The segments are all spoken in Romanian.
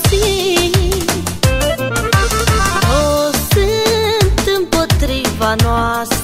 mai simți O sunt împotriva noastră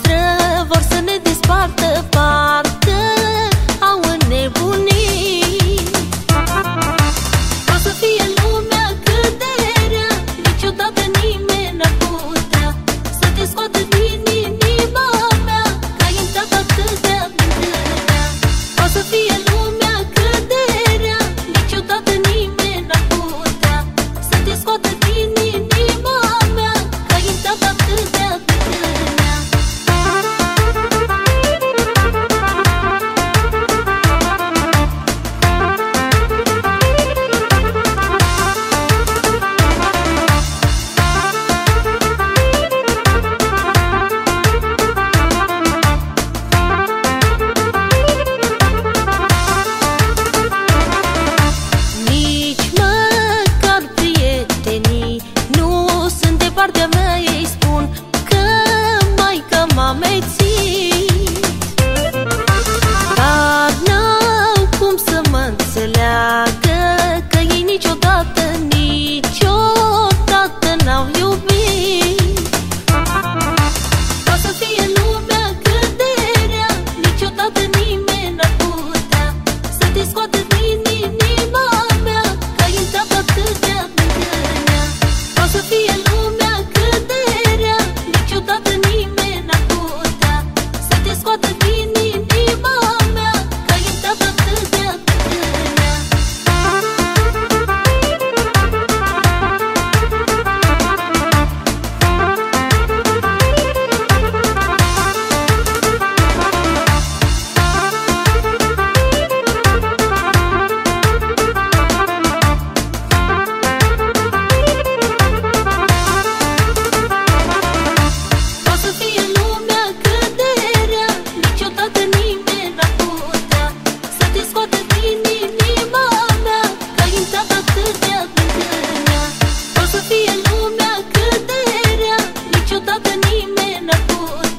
in na pool.